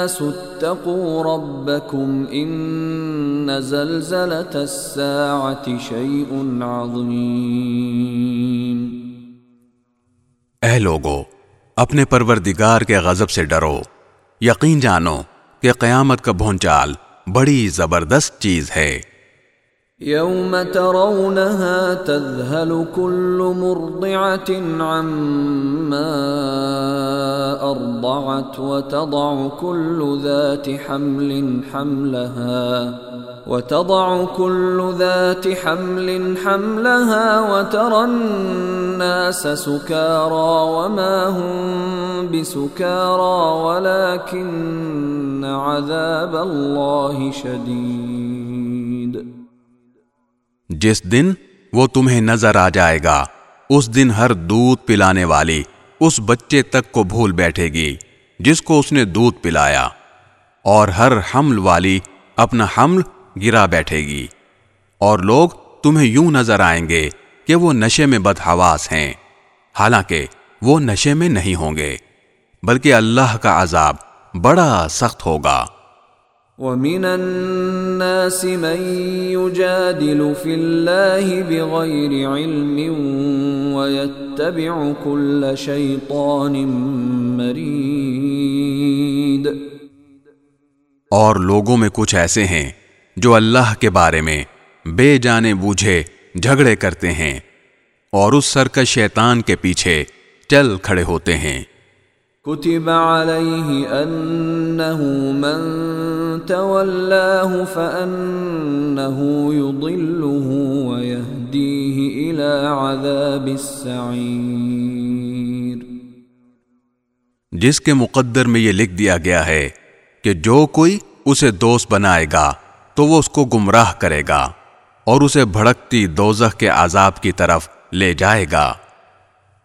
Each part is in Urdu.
الناس اتقوا ربکم ان زلزلة الساعة شیء عظیم اے لوگو، اپنے پروردگار کے غضب سے ڈرو۔ یقین جانو کہ قیامت کا بھونچال بڑی زبردست چیز ہے۔ يوم ترونها تذهل كل مرضعة عما أرضعت وتضع كل ذات حمل حملها وتضع كل ذات حمل حملها وترى الناس سكارى وما هم بسكارى ولكن عذاب الله شديد جس دن وہ تمہیں نظر آ جائے گا، اس دن ہر دودھ پلانے والی اس بچے تک کو بھول بیٹھے گی، جس کو اس نے دودھ پلایا، اور ہر حمل والی اپنا حمل گرا بیٹھے گی۔ اور لوگ تمہیں یوں نظر آئیں گے کہ وہ نشے میں بدحواس ہیں۔ حالانکہ وہ نشے میں نہیں ہوں گے، بلکہ اللہ کا عذاب بڑا سخت ہوگا۔ ومن الناس من يجادل في الله بغير علم ويتبع كل شيطان مريد. اور لوگوں میں کچھ ایسے ہیں جو اللہ کے بارے میں بے جانے بوجھے جھگڑے کرتے ہیں اور اس سر کا شیطان کے پیچھے چل کھڑے ہوتے ہیں۔ كتب عليه أنه من تولاه فأنه يضله ويهديه إلى عذاب السعير. جس کے مقدر میں یہ لکھ دیا گیا ہے کہ جو کوئی اسے دوست بنائے گا تو وہ اس کو گمراہ کرے گا اور اسے بھڑکتی دوزخ کے عذاب کی طرف لے جائے گا۔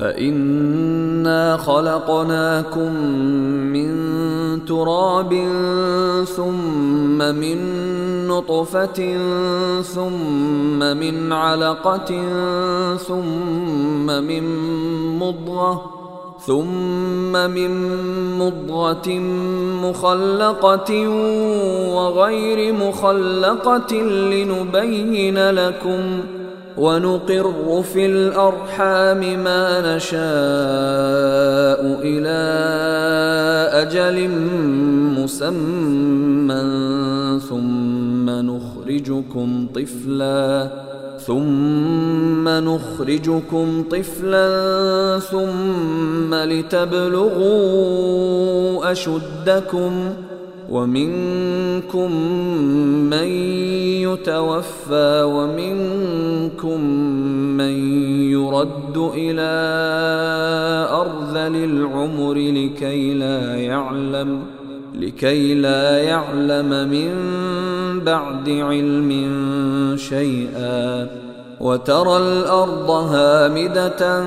فإنا خلقناكم من تراب ثم من نطفة ثم من علقة ثم من مضغة ثم من مضغة مخلقة وغير مخلقة لنبين لكم ونقر في الأرحام ما نشاء إلى أجل مسمى ثم نخرجكم طفلا ثم نخرجكم طفلا ثم لتبلغوا أشدكم ومنكم من يتوفى ومنكم من يرد إلى أرذل العمر لكي لا يعلم، لكي لا يعلم من بعد علم شيئا. وترى الأرض هامدة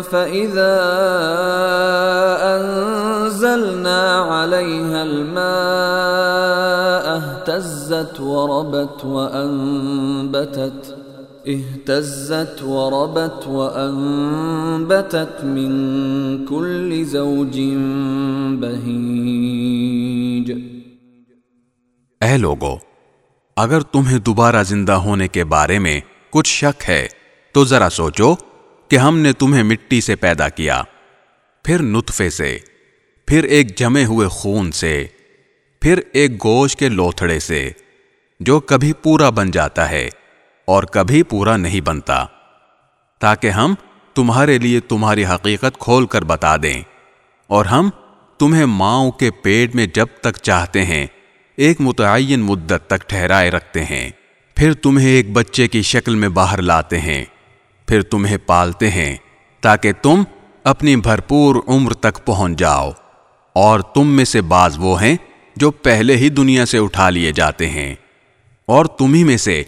فإذا أنزلنا عليها الماء اهتزت وربت وأنبتت اهتزت وربت وأنبتت من كل زوج بهيج اے لوگو، اگر تمہیں دوبارہ زندہ ہونے کے بارے میں کچھ شک ہے، تو ذرا سوچو کہ ہم نے تمہیں مٹی سے پیدا کیا۔ پھر نطفے سے، پھر ایک جمے ہوئے خون سے، پھر ایک گوشت کے لوتھڑے سے، جو کبھی پورا بن جاتا ہے اور کبھی پورا نہیں بنتا۔ تاکہ ہم تمہارے لیے تمہاری حقیقت کھول کر بتا دیں۔ اور ہم تمہیں ماؤں کے پیٹ میں جب تک چاہتے ہیں، ایک متعین مدت تک ٹھہرائے رکھتے ہیں۔ پھر تمہیں ایک بچے کی شکل میں باہر لاتے ہیں، پھر تمہیں پالتے ہیں تاکہ تم اپنی بھرپور عمر تک پہنچ جاؤ۔ اور تم میں سے بعض وہ ہیں جو پہلے ہی دنیا سے اٹھا لیے جاتے ہیں۔ اور تمہیں میں سے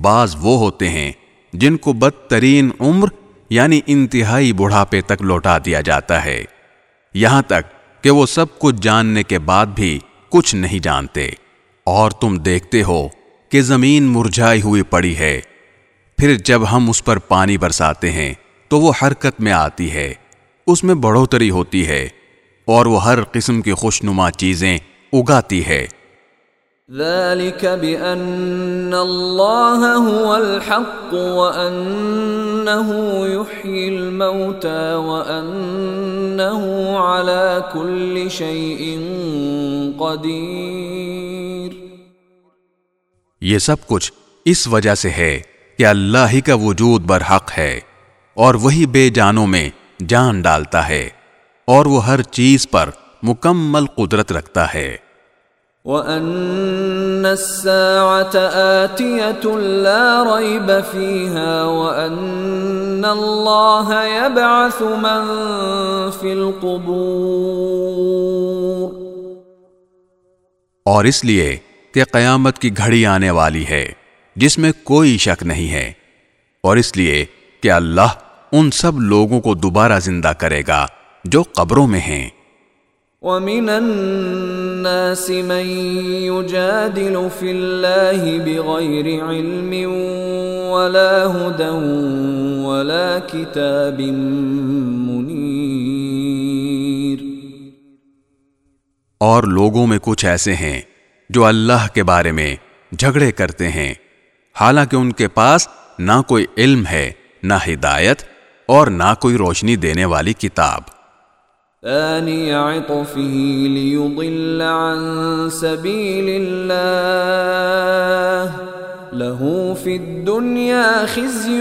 بعض وہ ہوتے ہیں جن کو بدترین عمر یعنی انتہائی بڑھاپے تک لوٹا دیا جاتا ہے۔ یہاں تک کہ وہ سب کچھ جاننے کے بعد بھی کچھ نہیں جانتے۔ اور تم دیکھتے ہو کہ زمین مرجھائی ہوئی پڑی ہے۔ پھر جب ہم اس پر پانی برساتے ہیں، تو وہ حرکت میں آتی ہے۔ اس میں بڑھوتری ہوتی ہے اور وہ ہر قسم کی خوشنما چیزیں اگاتی ہے۔ ذلك بأن الله هو الحق وأنه يحيي الموتى وأنه على كل شيء قدير۔ یہ سب کچھ اس وجہ سے ہے کہ اللہ ہی کا وجود برحق ہے اور وہی بے جانوں میں جان ڈالتا ہے اور وہ ہر چیز پر مکمل قدرت رکھتا ہے۔ وَأَنَّ السَّاعَةَ آتِيَةٌ لَا رَيْبَ فِيهَا وَأَنَّ اللَّهَ يَبْعَثُ مَن فِي الْقُبُورِ۔ اور اس لیے کہ قیامت کی گھڑی آنے والی ہے جس میں کوئی شک نہیں ہے۔ اور اس لیے کہ اللہ ان سب لوگوں کو دوبارہ زندہ کرے گا جو قبروں میں ہیں۔ وَمِنَ النَّاسِ مَن يُجَادِلُ فِي اللَّهِ بِغَيْرِ عِلْمٍ وَلَا هُدًى وَلَا كِتَابٍ مُنِيرٍ۔ اور لوگوں میں کچھ ایسے ہیں جو اللہ کے بارے میں جھگڑے کرتے ہیں۔ حالانکہ ان کے پاس نہ کوئی علم ہے، نہ ہدایت اور نہ کوئی روشنی دینے والی کتاب۔ ثاني عطفه ليضل عن سبيل الله له في الدنيا خزي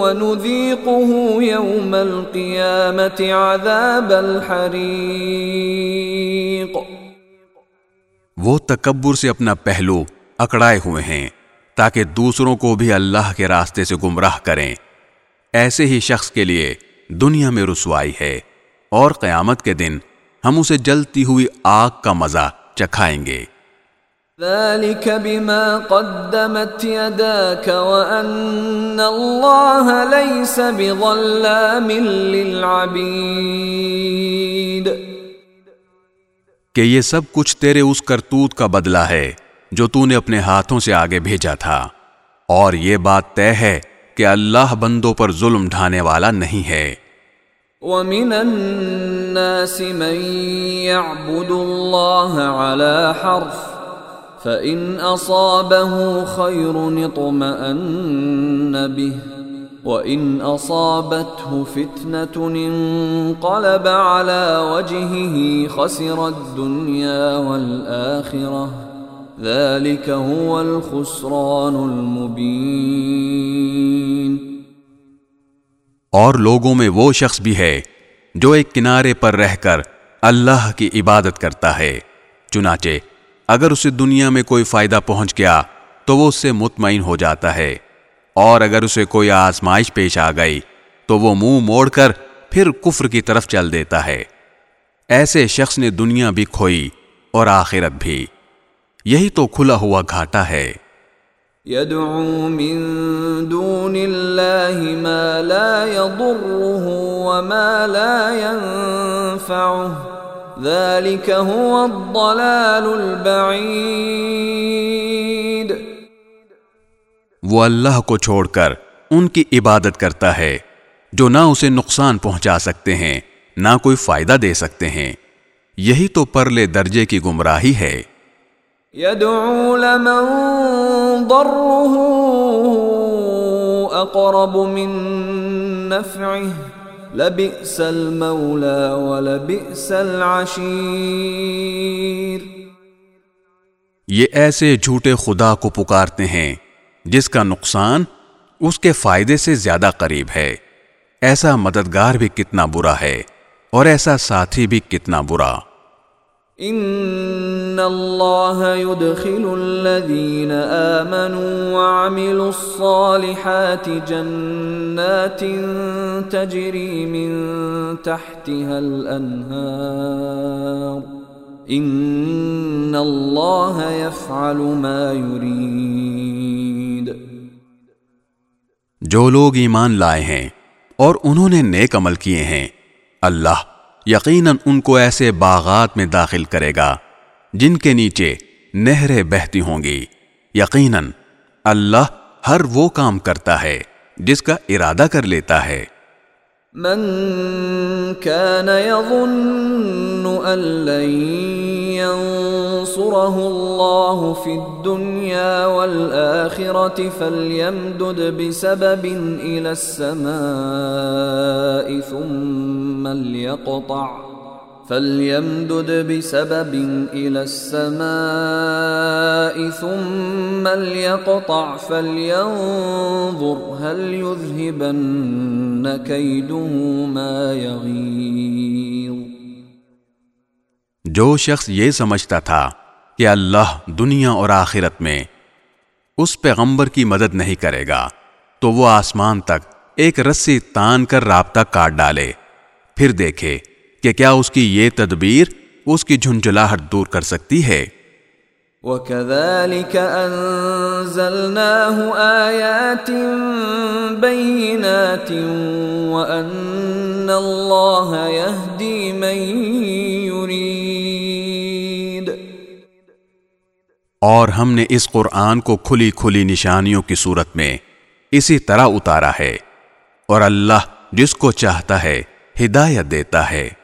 ونذيقه يوم القيامة عذاب الحريق وہ تکبر سے اپنا پہلو اکڑائے ہوئے ہیں تاکہ دوسروں کو بھی اللہ کے راستے سے گمراہ کریں۔ ایسے ہی شخص کے لیے دنیا میں رسوائی ہے اور قیامت کے دن ہم اسے جلتی ہوئی آگ کا مزہ چکھائیں گے۔ ذلك بما قدمت يداك وأن الله ليس بظلام للعبيد۔ کہ یہ سب کچھ تیرے اس کرتوت کا بدلہ ہے جو تو نے اپنے ہاتھوں سے آگے بھیجا تھا۔ اور یہ بات طے ہے کہ اللہ بندوں پر ظلم ڈھانے والا نہیں ہے۔ ومن الناس من يعبد الله على حرف فإن أصابه خير اطمأن به۔ وإن أصابته فتنة انقلب على وجهه خسر الدنيا والآخرة. ذلك هو الخسران المبين۔ اور لوگوں میں وہ شخص بھی ہے جو ایک کنارے پر رہ کر اللہ کی عبادت کرتا ہے۔ چنانچہ اگر اسے دنیا میں کوئی فائدہ پہنچ گیا تو وہ اس سے مطمئن ہو جاتا ہے۔ اور اگر اسے کوئی آزمائش پیش آ گئی تو وہ منہ موڑ کر پھر کفر کی طرف چل دیتا ہے۔ ایسے شخص نے دنیا بھی کھوئی اور آخرت بھی۔ یہی تو کھلا ہوا گھاٹا ہے۔ يدعو من دون الله ما لا يضره وما لا ينفعه ذلك هو الضلال البعيد وہ اللہ کو چھوڑ کر ان کی عبادت کرتا ہے جو نہ اسے نقصان پہنچا سکتے ہیں نہ کوئی فائدہ دے سکتے ہیں۔ یہی تو پرلے درجے کی گمراہی ہے۔ يدعو لمن ضره اقرب من نفعه لبئس المولى ولبئس العشير۔ یہ ایسے جھوٹے خدا کو پکارتے ہیں جس کا نقصان اس کے فائدے سے زیادہ قریب ہے۔ ایسا مددگار بھی کتنا برا ہے اور ایسا ساتھی بھی کتنا برا۔ ان اللہ يدخل الذين آمنوا وعملوا الصالحات جنات تجري من تحتها الانهار ان اللہ يفعل ما يريد جو لوگ ایمان لائے ہیں اور انہوں نے نیک عمل کیے ہیں، اللہ یقیناً ان کو ایسے باغات میں داخل کرے گا جن کے نیچے نہریں بہتی ہوں گی۔ یقیناً اللہ ہر وہ کام کرتا ہے جس کا ارادہ کر لیتا ہے۔ من كان يظن أن لن ينصره الله في الدنيا والآخرة فليمدد بسبب إلى السماء ثم ليقطع فليمدد بسبب إلى السماء ثم ليقطع فلينظر هل يذهبن كيده ما يغيظ جو شخص یہ سمجھتا تھا کہ اللہ دنیا اور آخرت میں اس پیغمبر کی مدد نہیں کرے گا، تو وہ آسمان تک ایک رسی تان کر رابطہ کاٹ ڈالے، پھر دیکھے کہ کیا اس کی یہ تدبیر اس کی جھنجھلاہٹ دور کر سکتی ہے؟ وَكَذَلِكَ أَنزَلْنَاهُ آيَاتٍ بَيِّنَاتٍ وَأَنَّ اللَّهَ يَهْدِي مَن يُرِيدُ۔ اور ہم نے اس قرآن کو کھلی کھلی نشانیوں کی صورت میں اسی طرح اتارا ہے۔ اور اللہ جس کو چاہتا ہے ہدایت دیتا ہے۔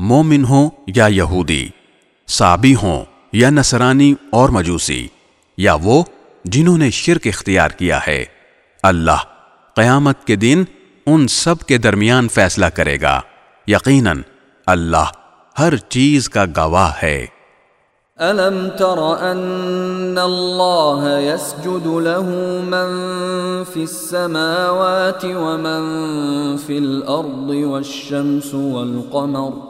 مومن ہوں یا یہودی، سابی ہوں یا نصرانی اور مجوسی، یا وہ جنہوں نے شرک اختیار کیا ہے، اللہ قیامت کے دن ان سب کے درمیان فیصلہ کرے گا۔ یقیناً اللہ ہر چیز کا گواہ ہے۔ ألم تر أن الله يسجد له من في السماوات ومن في الأرض والشمس والقمر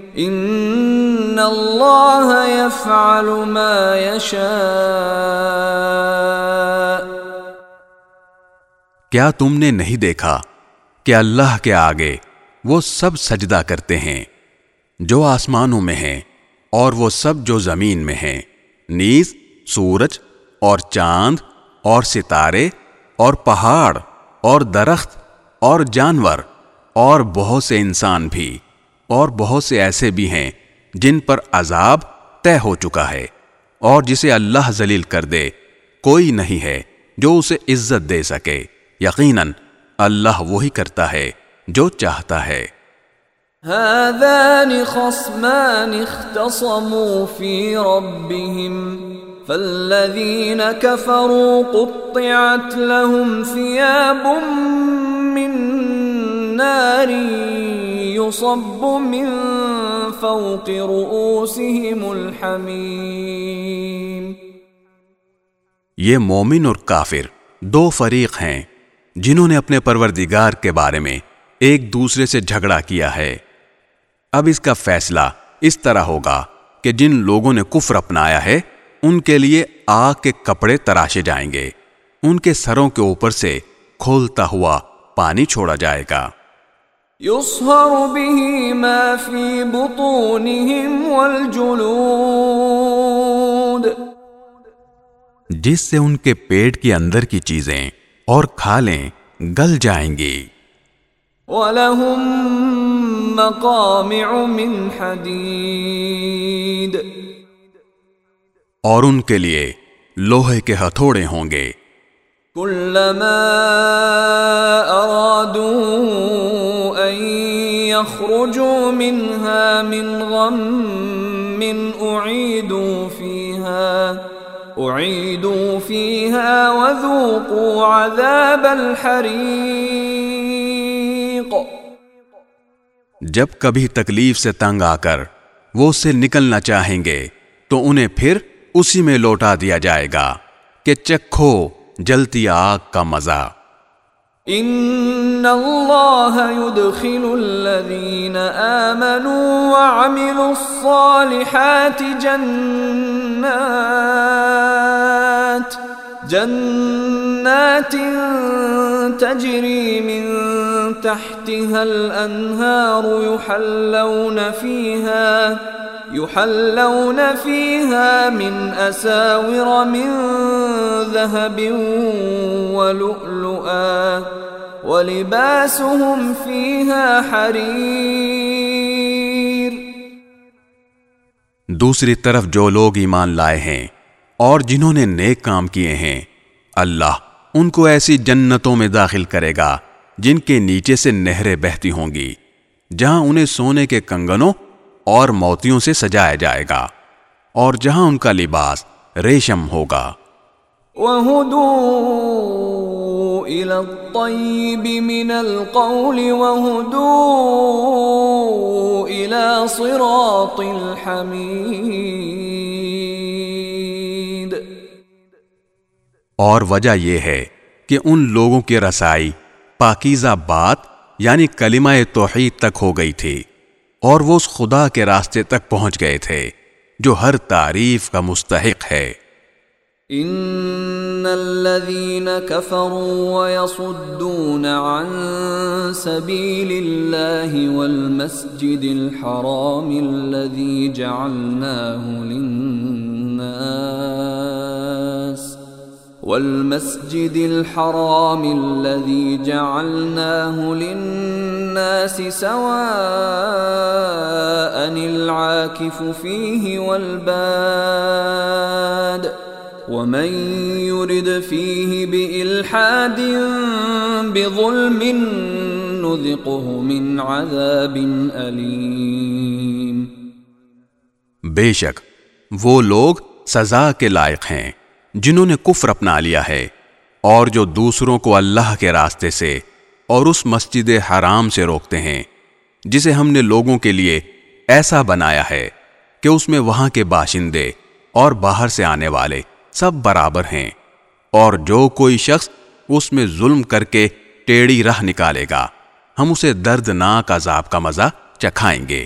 ان اللہ يفعل ما يشاء کیا تم نے نہیں دیکھا کہ اللہ کے آگے وہ سب سجدہ کرتے ہیں جو آسمانوں میں ہیں اور وہ سب جو زمین میں ہیں؟ نیز، سورج اور چاند اور ستارے اور پہاڑ اور درخت اور جانور اور بہت سے انسان بھی۔ اور بہت سے ایسے بھی ہیں جن پر عذاب طے ہو چکا ہے اور جسے اللہ ذلیل کر دے۔ کوئی نہیں ہے جو اسے عزت دے سکے۔ یقیناً اللہ وہی کرتا ہے جو چاہتا ہے۔ هذان خصمان اختصموا في ربهم فالذين كفروا قطعت لهم ثياب من نار يصب من فوق رؤوسهم الحميم۔ یہ مومن اور کافر دو فریق ہیں جنہوں نے اپنے پروردگار کے بارے میں ایک دوسرے سے جھگڑا کیا ہے۔ اب اس کا فیصلہ اس طرح ہوگا کہ جن لوگوں نے کفر اپنایا ہے، ان کے لیے آگ کے کپڑے تراشے جائیں گے۔ ان کے سروں کے اوپر سے کھولتا ہوا پانی چھوڑا جائے گا۔ يصهر به ما في بطونهم والجلود. جس سے ان کے پیٹ کے اندر کی چیزیں اور کھالیں گل جائیں گی۔ وَلَهُم مَّقَامِعُ مِنْ حَدِيدٍ۔ اور ان کے لیے لوہے کے ہتھوڑے ہوں گے۔ كلما أرادوا أن يخرجوا منها من غم أعيدوا فيها أعيدوا فيها وذوقوا عذاب الحريق. جب کبھی تکلیف سے تنگ آ کر وہ اس سے نکلنا چاہیں گے، تو انہیں پھر اسی میں لوٹا دیا جائے گا کہ چکھو۔ جلتی آگ کا مزہ۔ ان اللہ يدخل الذين آمنوا وعملوا الصالحات جنات جنات تجري من تحتها الانهار يحلون فيها يحلون فيها من أساور من ذهب ولؤلؤا ولباسهم فيها حرير. دوسری طرف جو لوگ ایمان لائے ہیں اور جنہوں نے نیک کام کیے ہیں، اللہ ان کو ایسی جنتوں میں داخل کرے گا جن کے نیچے سے نہریں بہتی ہوں گی، جہاں انہیں سونے کے کنگنوں اور موتیوں سے سجایا جائے گا اور جہاں ان کا لباس ریشم ہوگا۔ وَهُدُوا إِلَى الطَّيِّبِ مِنَ الْقَوْلِ وَهُدُوا إِلَى صِرَاطِ الْحَمِيدِ۔ اور وجہ یہ ہے کہ ان لوگوں کی رسائی پاکیزہ بات یعنی کلمہ توحید تک ہو گئی تھی۔ اور وہ اس خدا کے راستے تک پہنچ گئے تھے، جو ہر تعریف کا مستحق ہے۔ ان الذين كفروا ويصدون عن سبيل الله والمسجد الحرام الذي جعلناه للناس والمسجد الحرام الذي جعلناه للناس سواء العاكف فيه والباد ومن يرد فيه بإلحاد بظلم نذقه من عذاب أليم بے شک وہ لوگ سزا کے لائق ہیں۔ جنہوں نے کفر اپنا لیا ہے، اور جو دوسروں کو اللہ کے راستے سے اور اس مسجد حرام سے روکتے ہیں، جسے ہم نے لوگوں کے لیے ایسا بنایا ہے کہ اس میں وہاں کے باشندے اور باہر سے آنے والے سب برابر ہیں، اور جو کوئی شخص اس میں ظلم کر کے ٹیڑی راہ نکالے گا، ہم اسے دردناک عذاب کا مزہ چکھائیں گے۔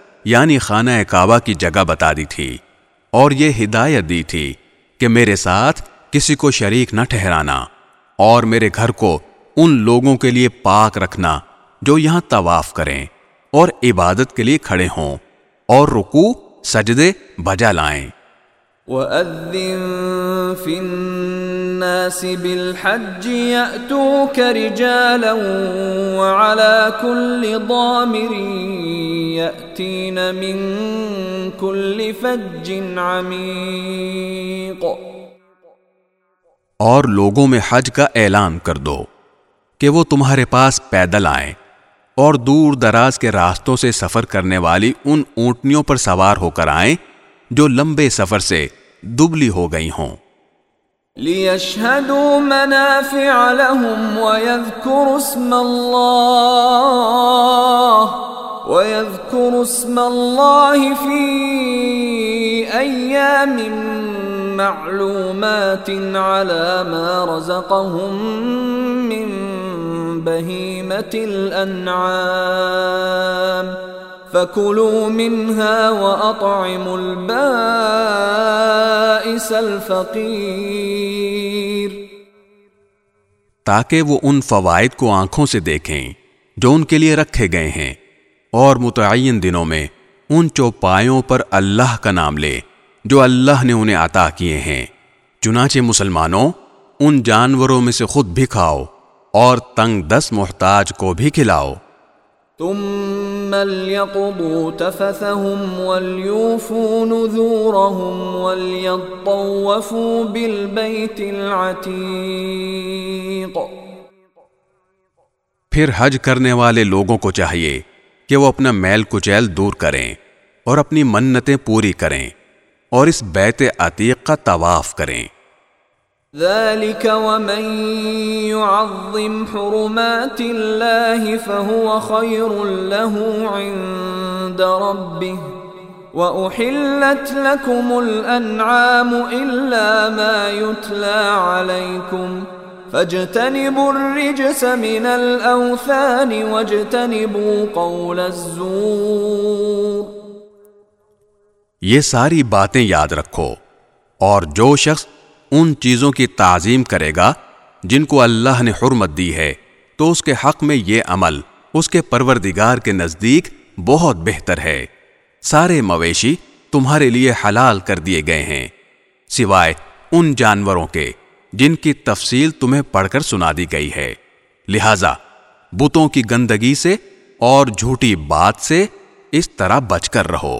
یعنی خانہ کعبہ کی جگہ بتا دی تھی اور یہ ہدایت دی تھی کہ میرے ساتھ کسی کو شریک نہ ٹھہرانا اور میرے گھر کو ان لوگوں کے لیے پاک رکھنا جو یہاں طواف کریں اور عبادت کے لیے کھڑے ہوں اور رکوع، سجدے، بجا لائیں۔ وَأَذِّن فِي النَّاسِ بِالْحَجِّ يَأْتُوكَ رِجَالًا وَعَلَى كُلِّ ضَامِرٍ يَأْتِينَ مِن كُلِّ فَجٍّ عَمِيقٍ اور لوگوں میں حج کا اعلان کر دو کہ وہ تمہارے پاس پیدل آئیں اور دور دراز کے راستوں سے سفر کرنے والی ان اونٹنیوں پر سوار ہو کر آئیں جو لمبے سفر سے دبلی ہو گئی ہوں۔ ليشهدوا منافع لهم ويذكروا اسم الله ويذكروا اسم الله في أيام معلومات على ما رزقهم من بهيمة الأنعام فَكُلُوا مِنْهَا وَأَطْعِمُوا الْبَائِسَ الْفَقِيرِ تاکہ وہ ان فوائد کو آنکھوں سے دیکھیں جو ان کے لیے رکھے گئے ہیں، اور متعین دنوں میں ان چوپایوں پر اللہ کا نام لے، جو اللہ نے انہیں عطا کیے ہیں۔ چنانچہ مسلمانوں، ان جانوروں میں سے خود بھی کھاؤ، اور تنگ دس محتاج کو بھی کھلاؤ۔ ثم ليقضوا تفثهم وليوفوا نذورهم وليطوفوا بالبيت العتيق. پھر حج کرنے والے لوگوں کو چاہیے کہ وہ اپنا میل کچیل دور کریں اور اپنی منتیں پوری کریں اور اس بیت عتیق کا طواف کریں۔ ذلك ومن يعظم حرمات الله فهو خير له عند ربه وأحلت لكم الأنعام إلا ما يتلى عليكم فاجتنبوا الرجس من الأوثان واجتنبوا قول الزور یہ ساری باتیں یاد رکھو اور جو شخص ان چیزوں کی تعظیم کرے گا جن کو اللہ نے حرمت دی ہے، تو اس کے حق میں یہ عمل اس کے پروردگار کے نزدیک بہت بہتر ہے۔ سارے مویشی تمہارے لیے حلال کر دیے گئے ہیں، سوائے ان جانوروں کے جن کی تفصیل تمہیں پڑھ کر سنا دی گئی ہے۔ لہذا بتوں کی گندگی سے اور جھوٹی بات سے اس طرح بچ کر رہو۔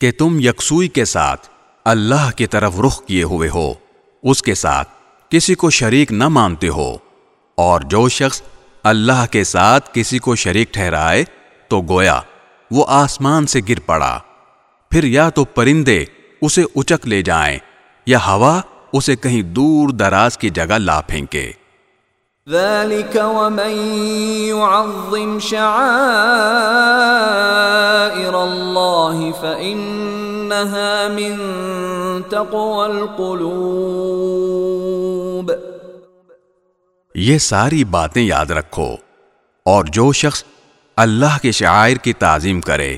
کہ تم یکسوئی کے ساتھ اللہ کی طرف رخ کیے ہوئے ہو، اس کے ساتھ کسی کو شریک نہ مانتے ہو۔ اور جو شخص اللہ کے ساتھ کسی کو شریک ٹھہرائے، تو گویا وہ آسمان سے گر پڑا۔ پھر یا تو پرندے اسے اچک لے جائیں، یا ہوا اسے کہیں دور دراز کی جگہ لا پھینکے۔ ذلك ومن يعظم شعائر الله فإنها من تقوى القلوب یہ ساری باتیں یاد رکھو اور جو شخص اللہ کے شعائر کی تعظیم کرے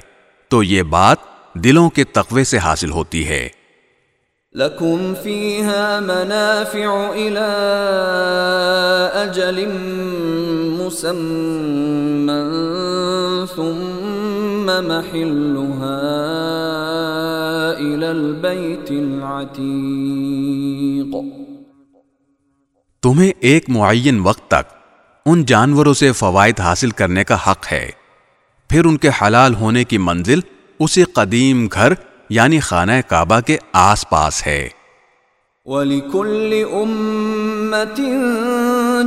تو یہ بات دلوں کے تقوی سے حاصل ہوتی ہے۔ لكم فيها منافع إلى أجل مسمى ثم محلها إلى البيت العتيق تمہیں ایک معین وقت تک ان جانوروں سے فوائد حاصل کرنے کا حق ہے۔ پھر ان کے حلال ہونے کی منزل، اسی قدیم گھر یعنی خانہ کعبہ کے آس پاس ہے۔ وَلِكُلِّ أُمَّةٍ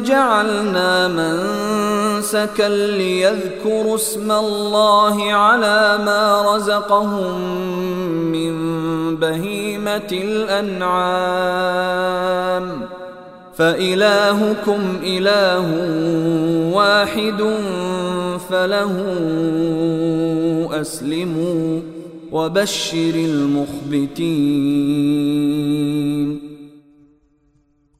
جَعَلْنَا مَنْسَكًا لِيَذْكُرُوا اسْمَ اللَّهِ عَلَى مَا رَزَقَهُمْ مِنْ بَهِيمَةِ الْأَنْعَامِ فَإِلَاهُكُمْ إِلَاهٌ وَاحِدٌ فَلَهُ أَسْلِمُوا وبشر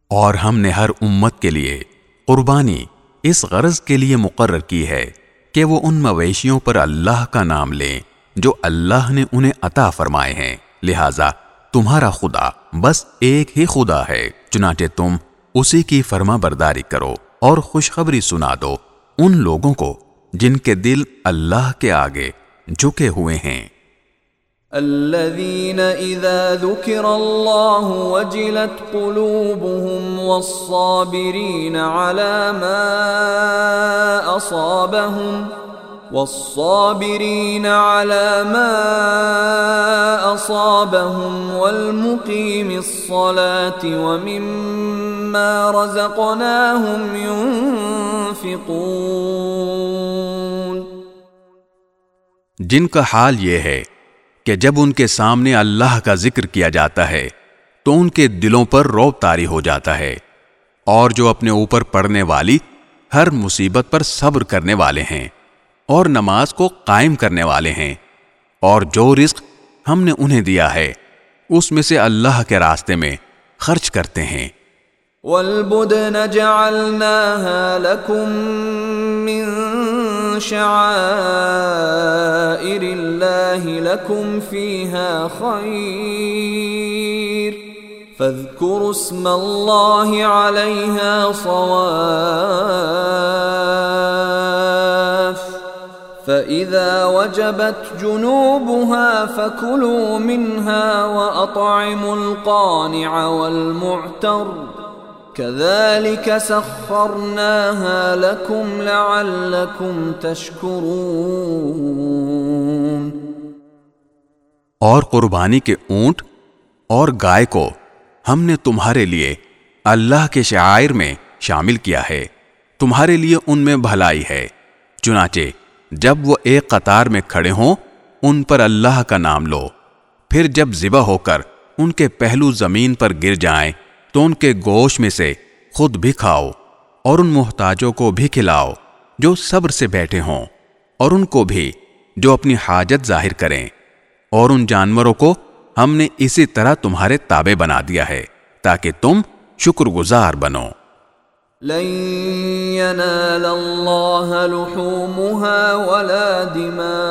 اور ہم نے ہر امت کے لیے قربانی اس غرض کے لیے مقرر کی ہے کہ وہ ان مویشیوں پر اللہ کا نام لیں جو اللہ نے انہیں عطا فرمائے ہیں۔ لہذا تمہارا خدا بس ایک ہی خدا ہے، چنانچہ تم اسی کی فرما برداری کرو اور خوشخبری سنا دو ان لوگوں کو جن کے دل اللہ کے آگے جھکے ہوئے ہیں۔ الذين إذا ذكر الله وجلت قلوبهم والصابرين على ما أصابهم والصابرين على ما أصابهم والمقيم الصلاة ومما رزقناهم ينفقون جن کا حال یہ ہے کہ جب ان کے سامنے اللہ کا ذکر کیا جاتا ہے، تو ان کے دلوں پر روب تاری ہو جاتا ہے۔ اور جو اپنے اوپر پڑنے والی ہر مصیبت پر صبر کرنے والے ہیں، اور نماز کو قائم کرنے والے ہیں۔ اور جو رزق ہم نے انہیں دیا ہے، اس میں سے اللہ کے راستے میں خرچ کرتے ہیں۔ والبدن جعلناها لكم من شعائر الله لكم فيها خير. فاذكروا اسم الله عليها صواف. فإذا وجبت جنوبها فكلوا منها وأطعموا القانع والمعتر. كذلك سخرناها لكم لعلكم تشكرون۔ اور قربانی کے اونٹ اور گائے کو ہم نے تمہارے لیے اللہ کے شعائر میں شامل کیا ہے۔ تمہارے لیے ان میں بھلائی ہے۔ چنانچہ جب وہ ایک قطار میں کھڑے ہوں، ان پر اللہ کا نام لو۔ پھر جب ذبح ہو کر ان کے پہلو زمین پر گر جائیں تو ان کے گوشت میں سے خود بھی کھاؤ اور ان محتاجوں کو بھی کھلاؤ جو صبر سے بیٹھے ہوں اور ان کو بھی جو اپنی حاجت ظاہر کریں اور ان جانوروں کو ہم نے اسی طرح تمہارے تابع بنا دیا ہے تاکہ تم شکر گزار بنو۔ لن ينال لحومها ولا دماؤها،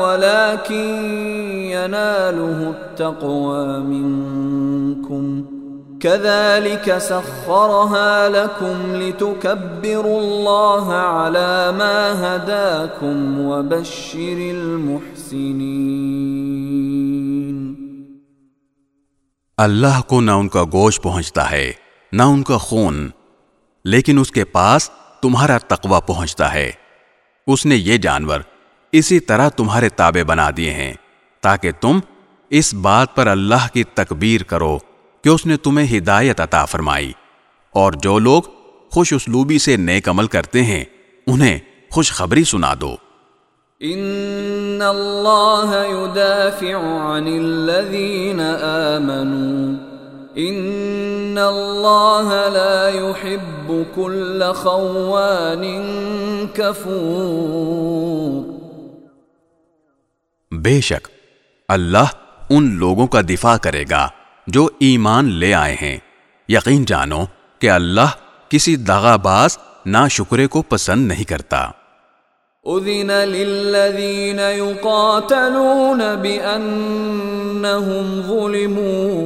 ولكن يناله التقوى منكم كذلك سخرها لكم لتكبروا الله على ما هداكم وبشر المحسنين. اللہ کو نہ ان کا گوشت پہنچتا ہے، نہ ان کا خون، لیکن اس کے پاس تمہارا تقوی پہنچتا ہے۔ اس نے یہ جانور اسی طرح تمہارے تابع بنا دیے ہیں۔ تاکہ تم اس بات پر اللہ کی تکبیر کرو کہ اس نے تمہیں ہدایت عطا فرمائی۔ اور جو لوگ خوش اسلوبی سے نیک عمل کرتے ہیں انہیں خوشخبری سنا دو۔ ان اللہ يدافع عن الذین آمنوا۔ ان اللہ لا يحب كل خوان کفور۔ بے شک اللہ ان لوگوں کا دفاع کرے گا جو ایمان لے آئے ہیں۔ یقین جانو کہ اللہ کسی دغا باز نا شکرے کو پسند نہیں کرتا۔ اذن للذین یقاتلون بانہم ظلموا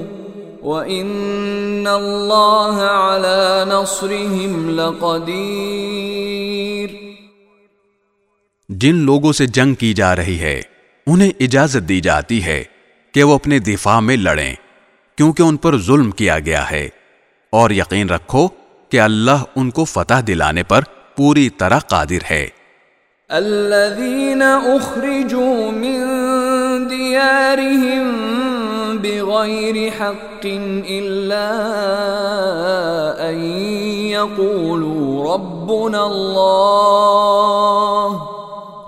وان اللہ علی نصرہم لقدیر۔ جن لوگوں سے جنگ کی جا رہی ہے انہیں اجازت دی جاتی ہے کہ وہ اپنے دفاع میں لڑیں، کیونکہ ان پر ظلم کیا گیا ہے۔ اور یقین رکھو کہ اللہ ان کو فتح دلانے پر پوری طرح قادر ہے۔ الذين اخرجوا من ديارهم بغير حق الا ان يقولوا ربنا الله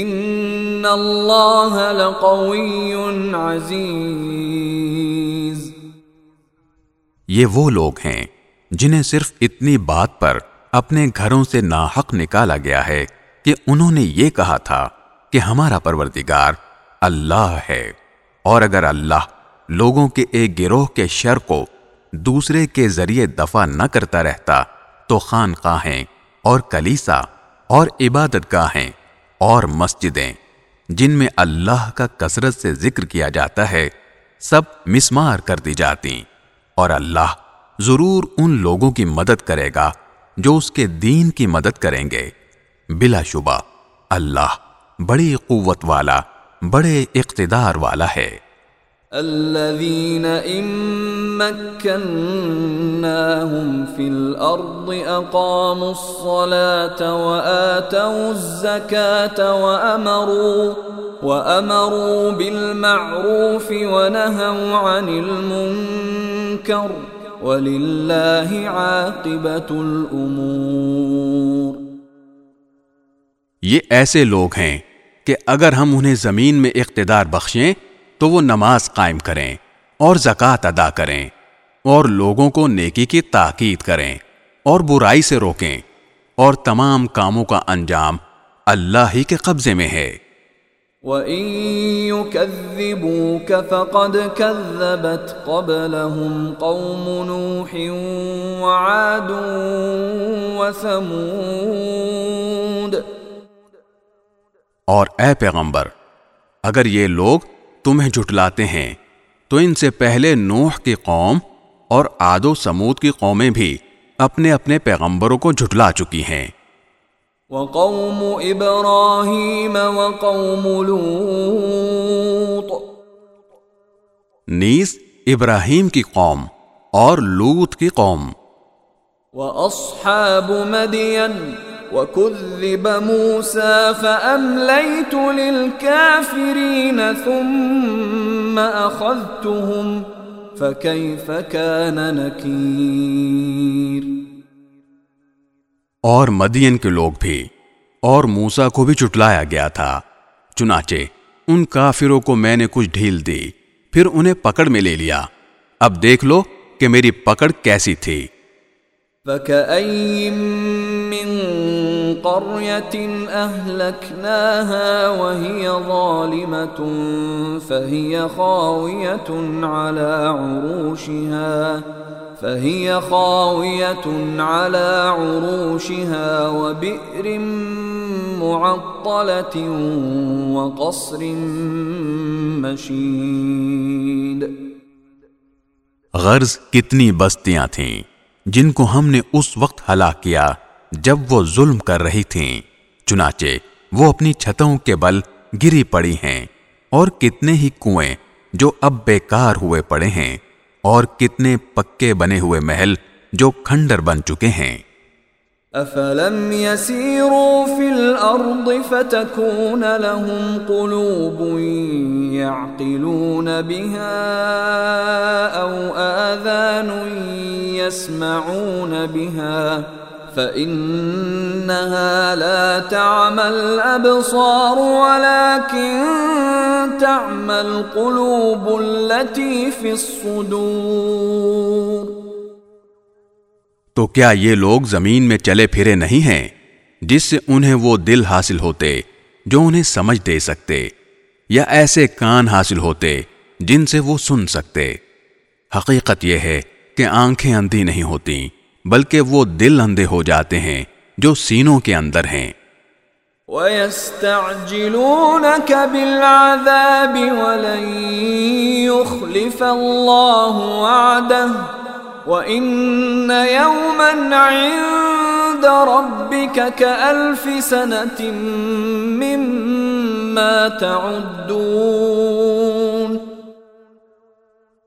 ان اللہ لقوی عزیز یہ وہ لوگ ہیں جنہیں صرف اتنی بات پر اپنے گھروں سے ناحق نکالا گیا ہے کہ انہوں نے یہ کہا تھا کہ ہمارا پروردگار اللہ ہے۔ اور اگر اللہ لوگوں کے ایک گروہ کے شر کو دوسرے کے ذریعے دفع نہ کرتا رہتا تو خانقاہیں اور کلیسا اور عبادت گاہیں اور مسجدیں، جن میں اللہ کا کثرت سے ذکر کیا جاتا ہے، سب مسمار کر دی جاتی۔ اور اللہ ضرور ان لوگوں کی مدد کرے گا جو اس کے دین کی مدد کریں گے۔ بلا شبہ، اللہ بڑی قوت والا، بڑے اقتدار والا ہے۔ الذين إن مكناهم في الأرض أقاموا الصلاة وآتوا الزكاة وأمروا وأمروا بالمعروف ونهوا عن المنكر ولله عاقبة الأمور یہ ایسے لوگ ہیں کہ اگر ہم انہیں زمین میں اقتدار بخشیں تو وہ نماز قائم کریں اور زکوٰۃ ادا کریں اور لوگوں کو نیکی کی تاکید کریں اور برائی سے روکیں اور تمام کاموں کا انجام اللہ ہی کے قبضے میں ہے۔ وَإِن يُكَذِّبُوكَ فَقَدْ كَذَّبَتْ قَبْلَهُمْ قَوْمُ نُوحٍ وَعَادٌ وَثَمُودَ۔ اور اے پیغمبر اگر یہ لوگ تمہیں جھٹلاتے ہیں تو ان سے پہلے نوح کی قوم اور آد و سمود کی قومیں بھی اپنے اپنے پیغمبروں کو جھٹلا چکی ہیں۔ وقوم ابراہیم وقوم لوط۔ نیز ابراہیم کی قوم اور لوت کی قوم۔ واصحاب مدین۔ وكذب موسى فأمليت للكافرين ثم أخذتهم فكيف كان نكير اور مدین کے لوگ بھی اور موسا کو بھی چٹلایا گیا تھا چنانچہ ان کافروں کو میں نے کچھ ڈھیل دی پھر انہیں پکڑ میں لے لیا۔ اب دیکھ لو کہ میری پکڑ کیسی تھی۔ فكأي من قرية أهلكناها وهي ظالمة فهي خاوية على عروشها، فهي خاوية على عروشها وبئر معطلة وقصر مشيد. غرض کتنی بستیاں تھیں جن کو ہم نے اس وقت ہلاک کیا جب وہ ظلم کر رہی تھیں، چنانچہ وہ اپنی چھتوں کے بل گری پڑی ہیں، اور کتنے ہی کنویں جو اب بیکار ہوئے پڑے ہیں، اور کتنے پکے بنے ہوئے محل جو کھنڈر بن چکے ہیں۔ افلم يسيروا في الارض فتكون لهم قلوب يعقلون بها او اذان يسمعون بها فانها لا تعمى الابصار ولكن تعمى القلوب التي في الصدور تو کیا یہ لوگ زمین میں چلے پھرے نہیں ہیں جس سے انہیں وہ دل حاصل ہوتے جو انہیں سمجھ دے سکتے یا ایسے کان حاصل ہوتے جن سے وہ سن سکتے؟ حقیقت یہ ہے کہ آنکھیں اندھی نہیں ہوتی بلکہ وہ دل اندھے ہو جاتے ہیں جو سینوں کے اندر ہیں۔ وَيَسْتَعْجِلُونَكَ بِالْعَذَابِ وَلَن يُخْلِفَ اللَّهُ وَعْدَهُ وَإِنَّ يَوْمًا عِندَ رَبِّكَ كَأَلْفِ سَنَةٍ مِّمَّا تَعُدُّونَ۔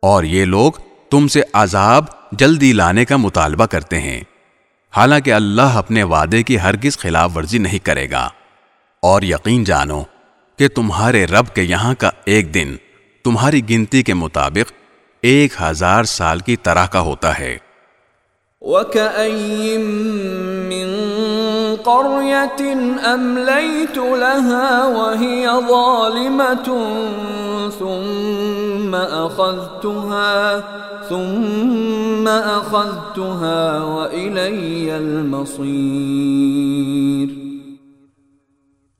اور یہ لوگ تم سے عذاب جلدی لانے کا مطالبہ کرتے ہیں۔ حالانکہ اللہ اپنے وعدے کی ہرگز خلاف ورزی نہیں کرے گا۔ اور یقین جانو کہ تمہارے رب کے یہاں کا ایک دن تمہاری گنتی کے مطابق ایک ہزار سال کی طرح کا ہوتا ہے۔ وَكَأَيٍّ مِّن قَرْيَةٍ أَمْلَيْتُ لَهَا وَهِيَ ظَالِمَةٌ ثُمَّ أَخَذْتُهَا ثُمَّ أَخَذْتُهَا وَإِلَيَّ الْمَصِيرُ۔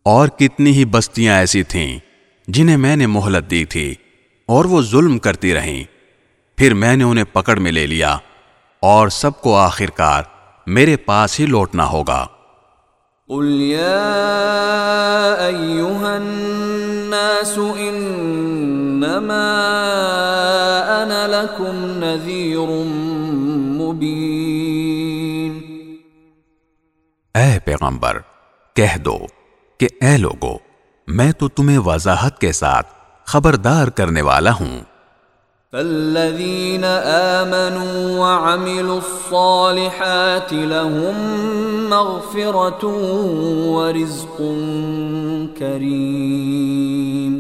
اور کتنی ہی بستیاں ایسی تھیں جنہیں میں نے مہلت دی تھی اور وہ ظلم کرتی رہیں۔ پھر میں نے انہیں پکڑ میں لے لیا اور سب کو آخر کار میرے پاس ہی لوٹنا ہوگا۔ قل يا أيها الناس إنما أنا لكم نذير مبين اے پیغمبر، کہہ دو کہ اے لوگو، میں تو تمہیں وضاحت کے ساتھ خبردار کرنے والا ہوں۔ فالذين آمنوا وعملوا الصالحات لهم مغفرة ورزق كريم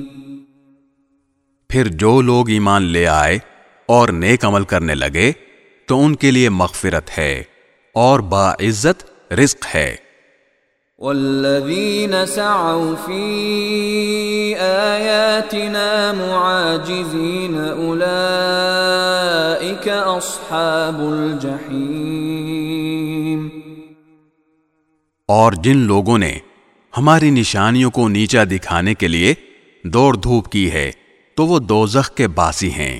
پھر جو لوگ ایمان لے آئے اور نیک عمل کرنے لگے تو ان کے لیے مغفرت ہے اور باعزت رزق ہے۔ والذين سعوا في آياتنا معاجزين أولئك أصحاب الجحيم اور جن لوگوں نے ہماری نشانیوں کو نیچا دکھانے کے لیے دوڑ دھوپ کی ہے تو وہ دوزخ کے باسی ہیں۔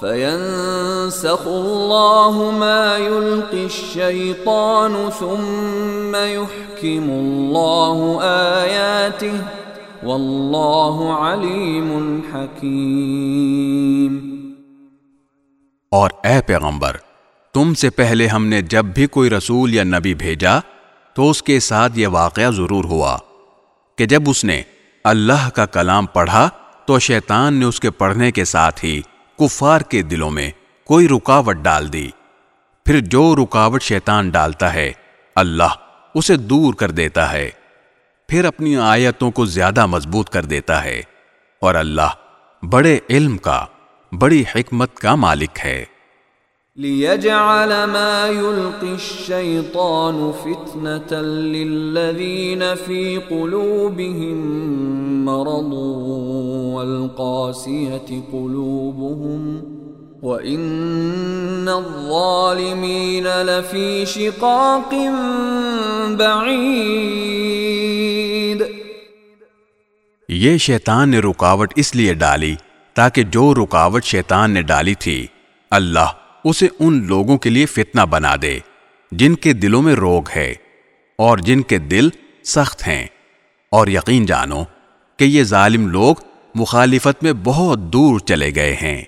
فينسخ الله ما يلقي الشيطان ثم يحكم الله آياته والله عليم حكيم۔ اور اے پیغمبر، تم سے پہلے ہم نے جب بھی کوئی رسول یا نبی بھیجا، تو اس کے ساتھ یہ واقعہ ضرور ہوا کہ جب اس نے اللہ کا کلام پڑھا، تو شیطان نے اس کے پڑھنے کے ساتھ ہی کفار کے دلوں میں کوئی رکاوٹ ڈال دی۔ پھر جو رکاوٹ شیطان ڈالتا ہے، اللہ اسے دور کر دیتا ہے۔ پھر اپنی آیتوں کو زیادہ مضبوط کر دیتا ہے۔ اور اللہ بڑے علم کا، بڑی حکمت کا مالک ہے۔ لِيَجْعَلَ مَا يُلْقِ الشَّيْطَانُ فِتْنَةً لِلَّذِينَ فِي قُلُوبِهِم مَّرَضٌ وَالْقَاسِيَةِ قُلُوبُهُمْ وَإِنَّ الظَّالِمِينَ لَفِي شِقَاقٍ بَعِيدٍ یہ شیطان نے رکاوٹ اس لیے ڈالی تاکہ جو رکاوٹ شیطان نے ڈالی تھی، اللہ اسے ان لوگوں کے لیے فتنہ بنا دے، جن کے دلوں میں روگ ہے اور جن کے دل سخت ہیں۔ اور یقین جانو کہ یہ ظالم لوگ مخالفت میں بہت دور چلے گئے ہیں۔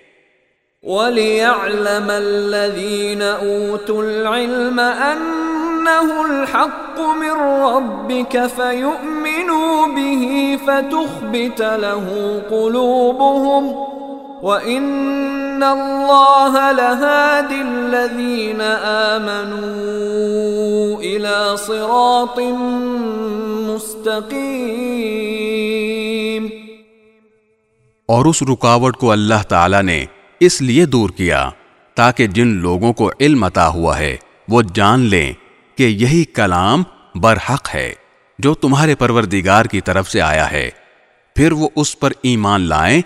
وَلِيَعْلَمَ الَّذِينَ أُوتُوا الْعِلْمَ أَنَّهُ الْحَقُّ مِنْ رَبِّكَ فَيُؤْمِنُوا بِهِ فَتُخْبِتَ لَهُ قُلُوبُهُمْ وَإِنَّ اللَّهَ لَهَادِ الَّذِينَ آمَنُوا إِلَى صِرَاطٍ مُسْتَقِيمٍ اور اس رکاوٹ کو اللہ تعالی نے اس لیے دور کیا تاکہ جن لوگوں کو علم عطا ہوا ہے، وہ جان لیں کہ یہی کلام برحق ہے جو تمہارے پروردگار کی طرف سے آیا ہے۔ پھر وہ اس پر ایمان لائیں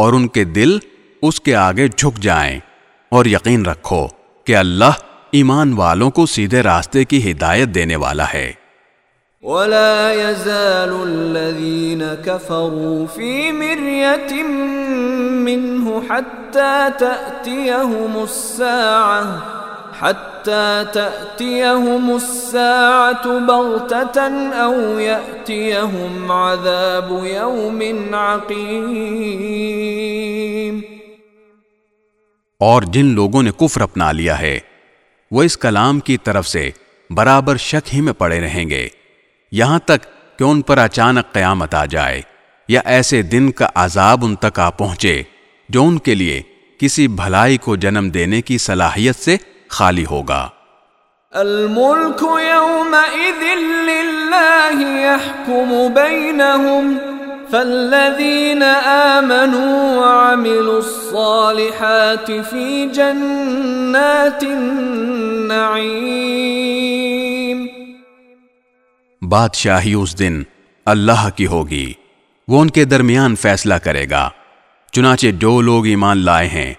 اور ان کے دل اس کے آگے جھک جائیں۔ اور یقین رکھو کہ اللہ ایمان والوں کو سیدھے راستے کی ہدایت دینے والا ہے۔ ولا يزال الذين كفروا في مرية منه حتى تأتيهم الساعة حتى تأتيهم الساعة بغتة أو يأتيهم عذاب يوم عقيم. اور جن لوگوں نے کفر اپنا لیا ہے، وہ اس کلام کی طرف سے برابر شک ہی میں پڑے رہیں گے۔ یہاں تک کہ ان پر اچانک قیامت آ جائے یا ایسے دن کا عذاب ان تک آ پہنچے جو ان کے لیے کسی بھلائی کو جنم دینے کی صلاحیت سے خالی ہوگا۔ الملك يومئذ لله يحكم بينهم فالذين آمنوا وعملوا الصالحات في جنات النعيم بادشاہی اس دن اللہ کی ہوگی وہ ان کے درمیان فیصلہ کرے گا۔ چنانچہ جو لوگ ایمان لائے ہیں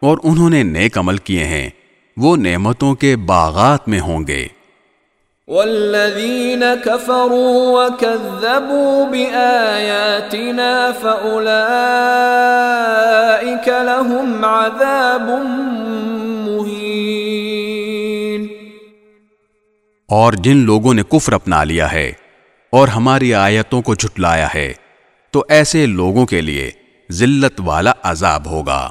اور انہوں نے نیک عمل کیے ہیں۔ وہ نعمتوں کے باغات میں ہوں گے۔ والذين كفروا وكذبوا بآياتنا فأولئك لهم عذاب مهين۔ اور جن لوگوں نے کفر اپنا لیا ہے اور ہماری آیتوں کو جھٹلایا ہے تو ایسے لوگوں کے لیے ذلت والا عذاب ہوگا۔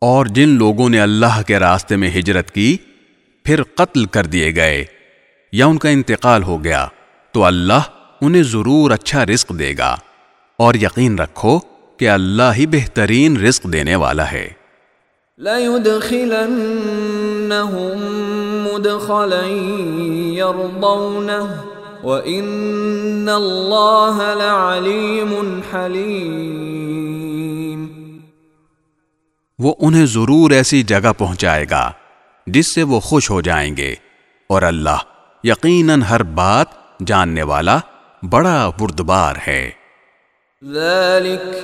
اور جن لوگوں نے اللہ کے راستے میں ہجرت کی، پھر قتل کر دیے گئے یا ان کا انتقال ہو گیا، تو اللہ انہیں ضرور اچھا رزق دے گا۔ اور یقین رکھو کہ اللہ ہی بہترین رزق دینے والا ہے۔ وَإِنَّ اللَّهَ لَعَلِيمٌ حَلِيمٌ وہ انہیں ضرور ایسی جگہ پہنچائے گا جس سے وہ خوش ہو جائیں گے۔ اور اللہ یقیناً ہر بات جاننے والا بڑا بردبار ہے۔ ذلك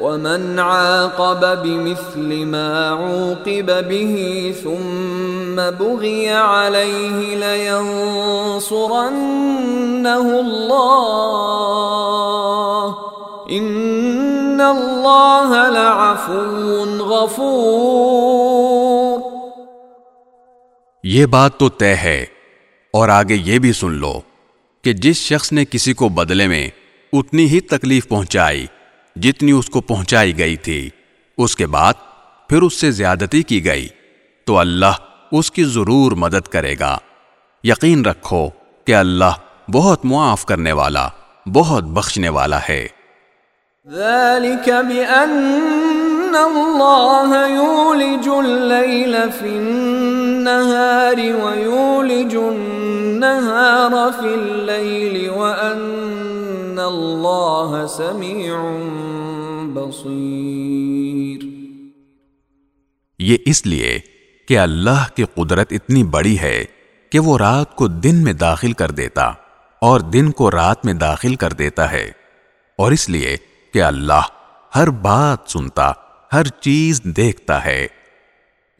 ومن عاقب بمثل ما عوقب به ثم بغي عليه لينصرنه الله إن ان اللہ لعفو غفور۔ یہ بات تو طے ہے اور آگے یہ بھی سن لو کہ جس شخص نے کسی کو بدلے میں اتنی ہی تکلیف پہنچائی جتنی اس کو پہنچائی گئی تھی، اس کے بعد پھر اس سے زیادتی کی گئی تو اللہ اس کی ضرور مدد کرے گا۔ یقین رکھو کہ اللہ بہت معاف کرنے والا، بہت بخشنے والا ہے۔ ذلك بأن الله يولج الليل في النهار ويولج النهار في الليل وأن الله سميع بصير. یہ اس لیے کہ اللہ کی قدرت اتنی بڑی ہے کہ وہ رات کو دن میں داخل کر دیتا اور دن کو رات میں داخل کر دیتا ہے اور اس لیے کہ اللہ ہر بات سنتا، ہر چیز دیکھتا ہے۔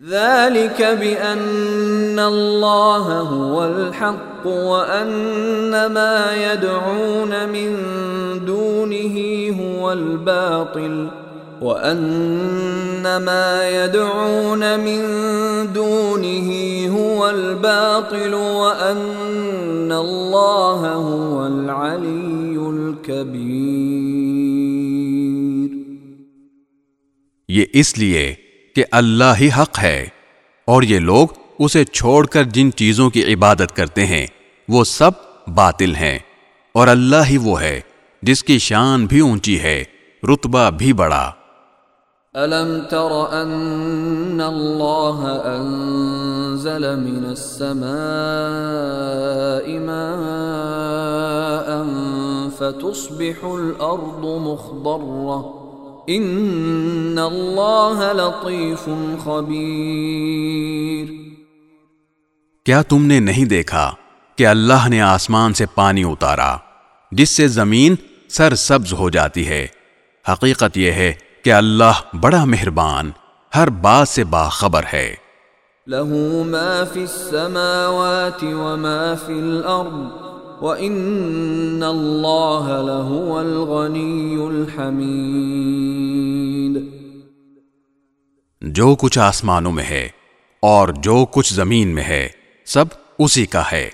ذلك بأن الله هو الحق وأن ما يدعون من دونه هو الباطل وأن ما يدعون من دونه هو الباطل وأن الله هو العلي الكبير یہ اس لیے کہ اللہ ہی حق ہے اور یہ لوگ اسے چھوڑ کر جن چیزوں کی عبادت کرتے ہیں، وہ سب باطل ہیں اور اللہ ہی وہ ہے جس کی شان بھی اونچی ہے، رتبہ بھی بڑا۔ أَلَمْ تَرَ أَنَّ اللَّهَ أَنزَلَ مِنَ السَّمَاءِ مَاءً فَتُصْبِحُ الْأَرْضُ مُخْضَرَّةً ان اللہ لطیف خبیر کیا تم نے نہیں دیکھا کہ اللہ نے آسمان سے پانی اتارا جس سے زمین سر سبز ہو جاتی ہے؟ حقیقت یہ ہے کہ اللہ بڑا مہربان ہر بات سے باخبر ہے۔ له ما في السماوات وما في الأرض۔ وَإِنَّ اللَّهَ لَهُوَ الْغَنِيُّ الْحَمِيدُ جو کچھ آسمانوں میں ہے اور جو کچھ زمین میں ہے سب اسی کا ہے۔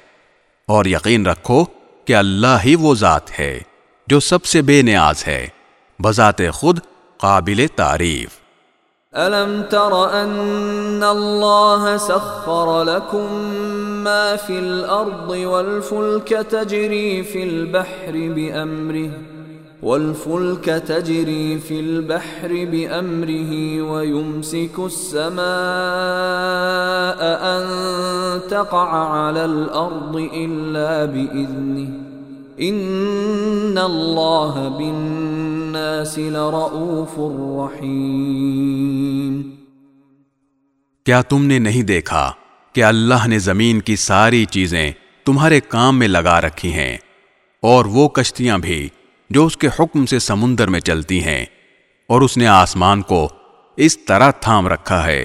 اور یقین رکھو کہ اللہ ہی وہ ذات ہے جو سب سے بے نیاز ہے بذات خود قابل تعریف۔ ألم تر أن الله سخر لكم ما في الأرض والفلك تجري في البحر بأمره والفلك تجري في البحر بأمره ويمسك السماء أن تقع على الأرض إلا بإذنه إن الله بالناس لرؤوف رحيم کیا تم نے نہیں دیکھا کہ اللہ نے زمین کی ساری چیزیں تمہارے کام میں لگا رکھی ہیں، اور وہ کشتیاں بھی جو اس کے حکم سے سمندر میں چلتی ہیں، اور اس نے آسمان کو اس طرح تھام رکھا ہے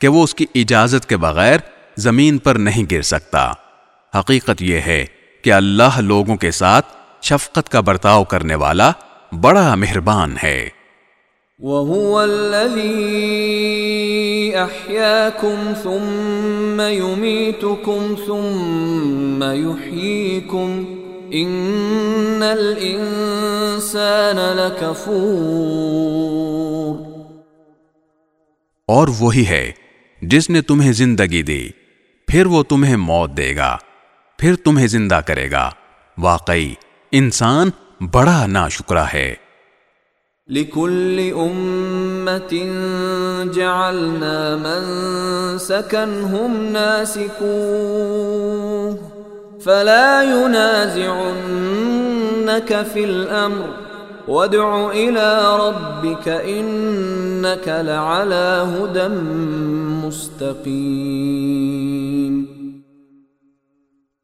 کہ وہ اس کی اجازت کے بغیر زمین پر نہیں گر سکتا۔ حقیقت یہ ہے کہ اللہ لوگوں کے ساتھ شفقت کا برتاؤ کرنے والا بڑا مہربان ہے۔ وهو الذي أحياكم ثم يميتكم ثم يحييكم إن الإنسان لكفور اور وہی ہے جس نے تمہیں زندگی دی، پھر وہ تمہیں موت دے گا، پھر تمہیں زندہ کرے گا۔ واقعی انسان بڑا ناشکرا ہے۔ لكل أمة جعلنا منسكا هم ناسكوه فلا ينازعنك في الأمر وادع إلى ربك إنك لعلى هدى مستقيم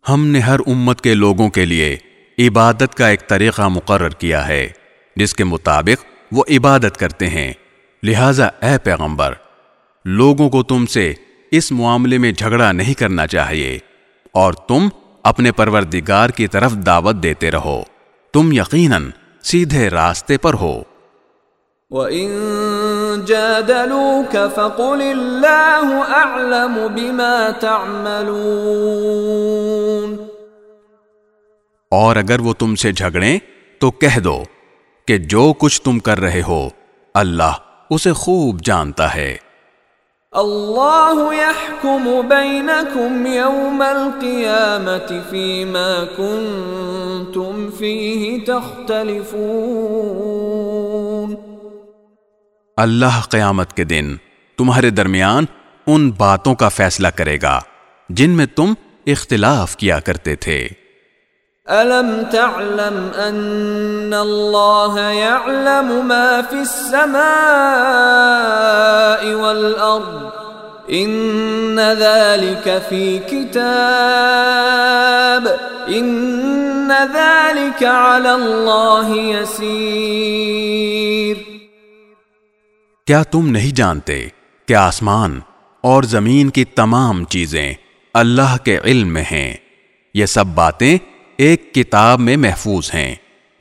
ہم نے ہر امت کے لوگوں کے لیے عبادت کا ایک طریقہ مقرر کیا ہے جس کے مطابق وہ عبادت کرتے ہیں۔ لہذا اے پیغمبر لوگوں کو تم سے اس معاملے میں جھگڑا نہیں کرنا چاہیے اور تم اپنے پروردگار کی طرف دعوت دیتے رہو۔ تم یقیناً سیدھے راستے پر ہو۔ وَإِن جَادَلُوكَ فَقُلِ اللَّهُ أَعْلَمُ بِمَا تَعْمَلُونَ۔ اور اگر وہ تم سے جھگڑیں تو کہہ دو۔ کہ جو کچھ تم کر رہے ہو اللہ اسے خوب جانتا ہے۔ اللہ يحكم بينكم يوم القيامة فيما كنتم فيه تختلفون۔ اللہ قیامت کے دن تمہارے درمیان ان باتوں کا فیصلہ کرے گا جن میں تم اختلاف کیا کرتے تھے۔ ألم تعلم أن الله يعلم ما في السماء والأرض إن ذلك في كتاب إن ذلك على الله يسير کیا تم نہیں جانتے کہ آسمان اور زمین کی تمام چیزیں اللہ کے علم میں ہیں؟ یہ سب باتیں ایک کتاب میں محفوظ ہیں۔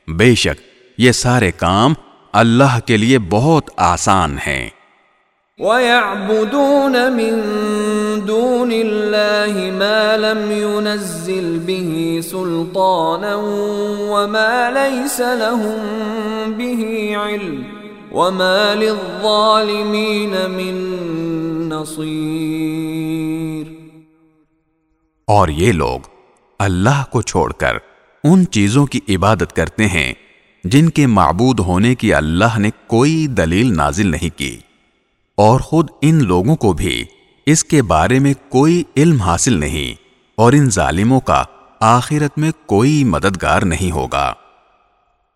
بے شک یہ سارے کام اللہ کے لیے بہت آسان ہیں۔ ويعبدون من دون الله ما لم ينزل به سلطانا وما ليس لهم به علم وما للظالمين من نصير۔ اور یہ لوگ اللہ کو چھوڑ کر ان چیزوں کی عبادت کرتے ہیں جن کے معبود ہونے کی اللہ نے کوئی دلیل نازل نہیں کی۔ اور خود ان لوگوں کو بھی اس کے بارے میں کوئی علم حاصل نہیں اور ان ظالموں کا آخرت میں کوئی مددگار نہیں ہوگا۔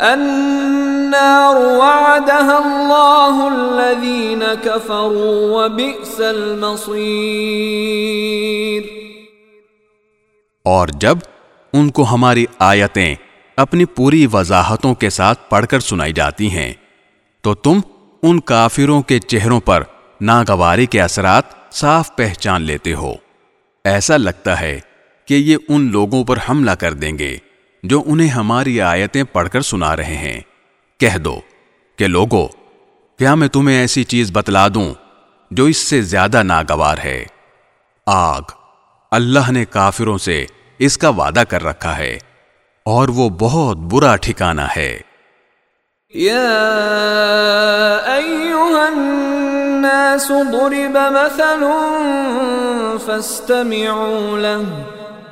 النار وعدها الله الذين كفروا وبئس المصير. اور جب ان کو ہماری آیتیں اپنی پوری وضاحتوں کے ساتھ پڑھ کر سنائی جاتی ہیں، تو تم ان کافروں کے چہروں پر ناگواری کے اثرات صاف پہچان لیتے ہو۔ ایسا لگتا ہے کہ یہ ان لوگوں پر حملہ کر دیں گے۔ جو انہیں ہماری آیتیں پڑھ کر سنا رہے ہیں۔ کہہ دو کہ لوگو، کیا میں تمہیں ایسی چیز بتلا دوں جو اس سے زیادہ ناگوار ہے؟ آگ۔ اللہ نے کافروں سے اس کا وعدہ کر رکھا ہے اور وہ بہت برا ٹھکانہ ہے۔ الناس ضرب مثل فاستمعوا له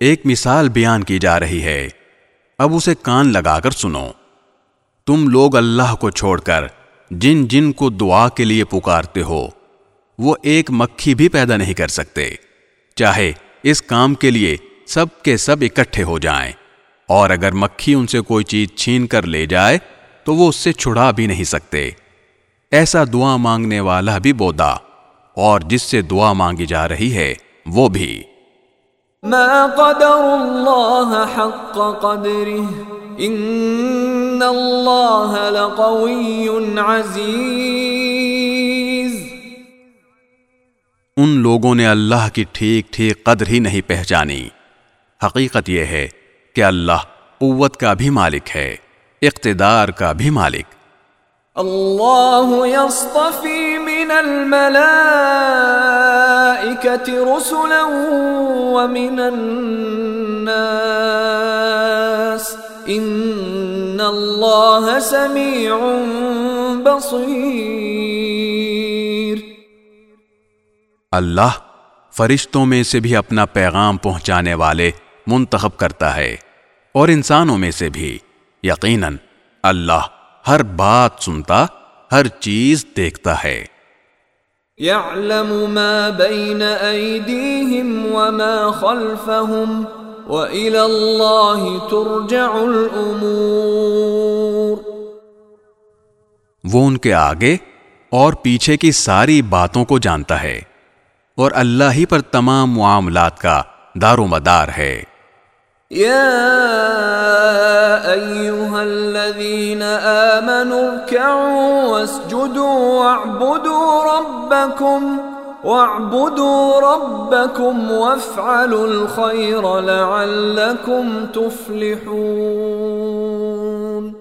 ایک مثال بیان کی جا رہی ہے۔ اب اسے کان لگا کر سنو۔ تم لوگ اللہ کو چھوڑ کر جن جن کو دعا کے لیے پکارتے ہو، وہ ایک مکھی بھی پیدا نہیں کر سکتے۔ چاہے اس کام کے لیے سب کے سب اکٹھے ہو جائیں، اور اگر مکھی ان سے کوئی چیز چھین کر لے جائے، تو وہ اس سے چھڑا بھی نہیں سکتے۔ ایسا دعا مانگنے والا بھی بودا، اور جس سے دعا مانگی جا رہی ہے، وہ بھی۔ ما قدر اللہ حق ان اللہ لقوی عزیز ان لوگوں نے اللہ کی ٹھیک ٹھیک قدر ہی نہیں پہچانی. حقیقت یہ ہے کہ اللہ قوت کا بھی مالک ہے، اقتدار کا بھی مالک. اللہ يصطفی من الملائکة رسلا ومن الناس ان اللہ سمیع بصیر اللہ فرشتوں میں سے بھی اپنا پیغام پہنچانے والے منتخب کرتا ہے اور انسانوں میں سے بھی، یقیناً اللہ ہر بات سنتا ہر چیز دیکھتا ہے۔ يعلم ما بين ايديهم وما خلفهم والى الله ترجع الامور وہ ان کے آگے اور پیچھے کی ساری باتوں کو جانتا ہے اور اللہ ہی پر تمام معاملات کا دار و مدار ہے۔ يا أيها الذين آمنوا اركعوا واسجدوا واعبدوا ربكم واعبدوا ربكم وافعلوا الخير لعلكم تفلحون.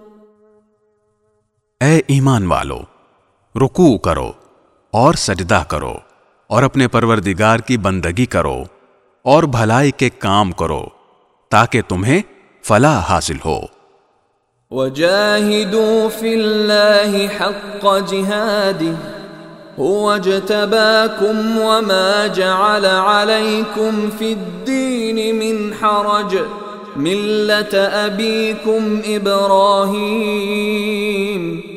اے ایمان والو، رکوع کرو اور سجدہ کرو اور اپنے پروردگار کی بندگی کرو اور بھلائی کے کام کرو۔ تاکہ تمہیں فلاح حاصل ہو۔ وجاهدوا في الله حق جهاده، هو اجتباكم وما جعل عليكم في الدين من حرج، ملة أبيكم إبراهيم۔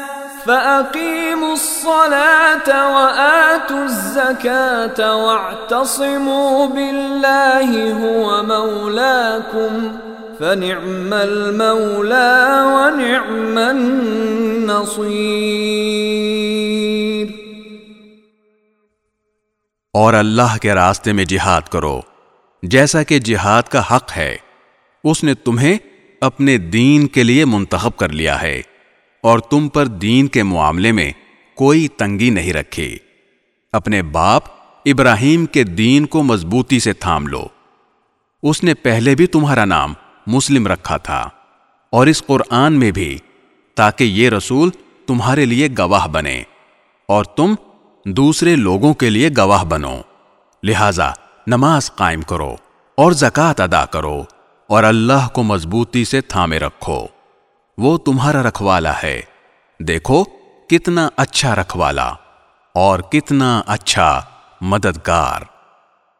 فأقيموا الصلاة وآتوا الزكاة واعتصموا بالله هو مولاكم فنعم المولى ونعم النصير اور اللہ کے راستے میں جہاد کرو، جیسا کہ جہاد کا حق ہے۔ اس نے تمہیں اپنے دین کے لیے منتخب کر لیا ہے۔ اور تم پر دین کے معاملے میں کوئی تنگی نہیں رکھی اپنے باپ ابراہیم کے دین کو مضبوطی سے تھام لو۔ اس نے پہلے بھی تمہارا نام مسلم رکھا تھا۔ اور اس قرآن میں بھی، تاکہ یہ رسول تمہارے لیے گواہ بنے اور تم دوسرے لوگوں کے لیے گواہ بنو۔ لہذا نماز قائم کرو اور زکوٰۃ ادا کرو اور اللہ کو مضبوطی سے تھامے رکھو۔ وہ تمہارا رکھوالا ہے۔ دیکھو کتنا اچھا رکھوالا اور کتنا اچھا مددگار۔